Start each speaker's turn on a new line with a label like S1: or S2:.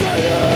S1: Yeah.